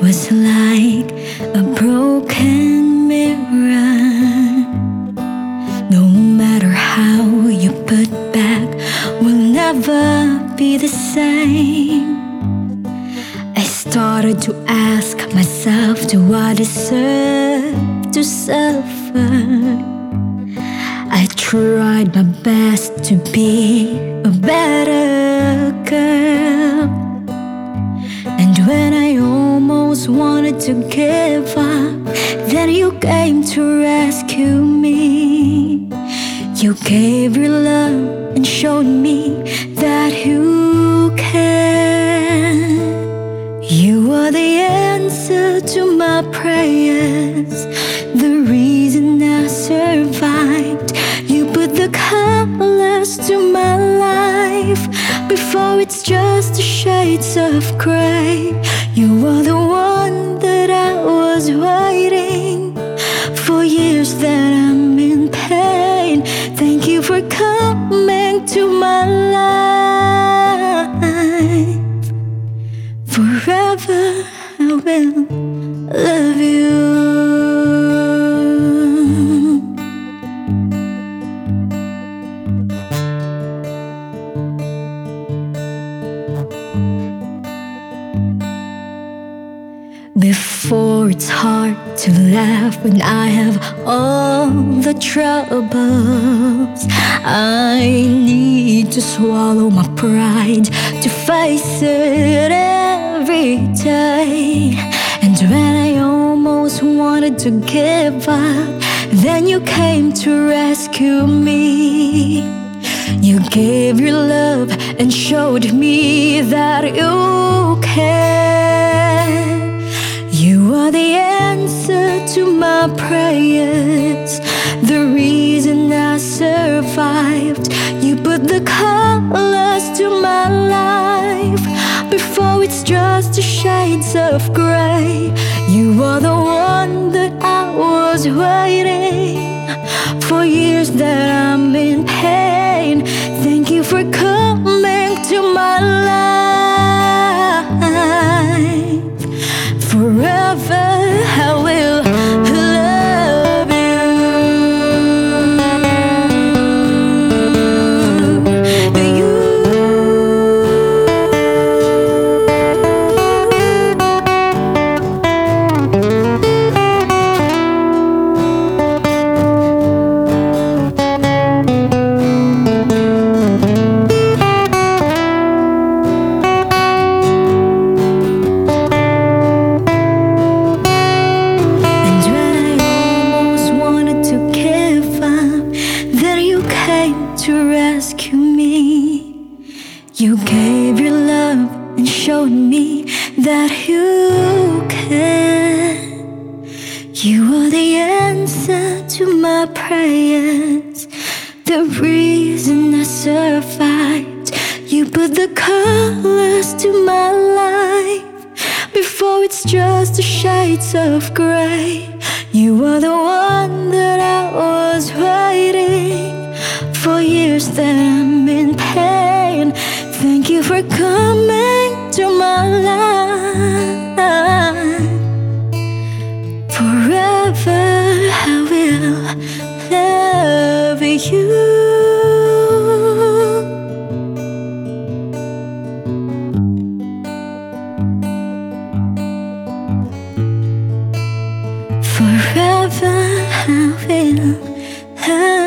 Was like a broken mirror. No matter how you put back, will never be the same. I started to ask myself, do I deserve to suffer? I tried my best to be a better wanted to give up, then you came to rescue me. You gave your love and showed me that you can. You are the answer to my prayers, the reason I survived. You put the colors to my life before it's just the shades of gray. You are the Love you. Before it's hard to laugh when I have all the troubles. I need to swallow my pride to face it every day. And when I almost wanted to give up, then you came to rescue me. You gave your love and showed me that you care. You are the answer to my prayers, the reason the shades of gray. You are the one that I was waiting for years that in pain. That you can. You are the answer to my prayers, the reason I survived. You put the colors to my life before it's just the shades of gray. You are the one I will love you. Forever I will you.